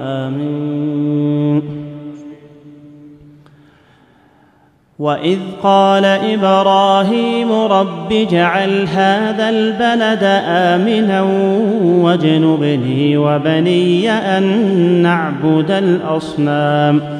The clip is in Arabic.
آمين. وإذ قال إبراهيم رب اجعل هذا البلد آمنا واجنبني وبني أن نعبد الأصنام.